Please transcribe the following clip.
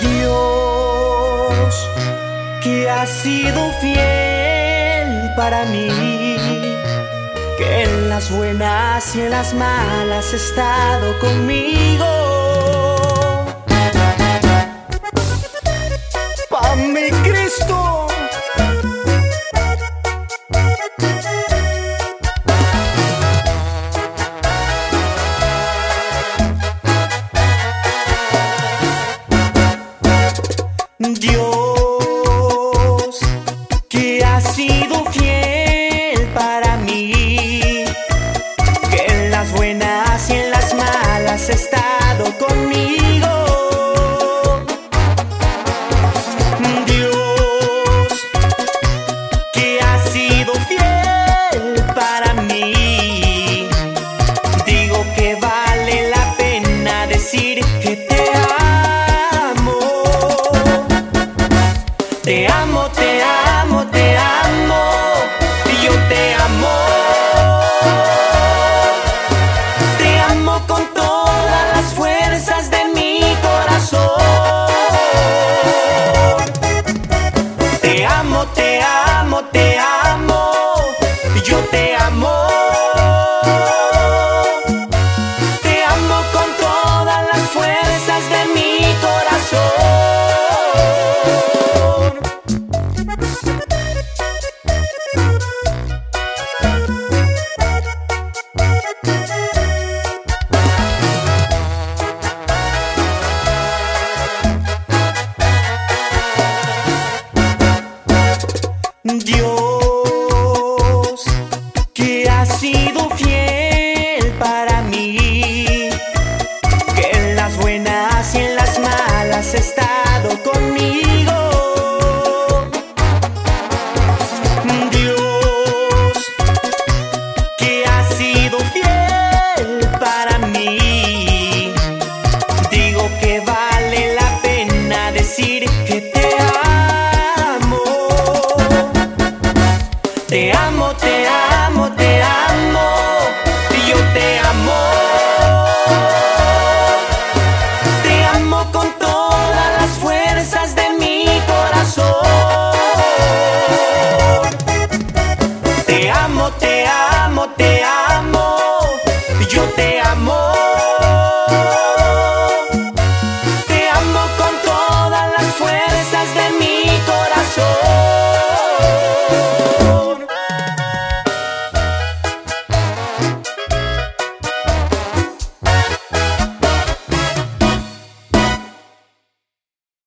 Dios que ha sido fiel para mí, que en las buenas y en las malas ha estado conmigo. Te amo, te amo, te amo. Y yo te amo. Te amo con todas las fuerzas de mi corazón. Te amo, te amo, te amo. Que ha sido fiel Te amo, te amo, te amo. Y yo te amo. Te amo con todas las fuerzas de mi corazón. Te amo, te amo, te amo.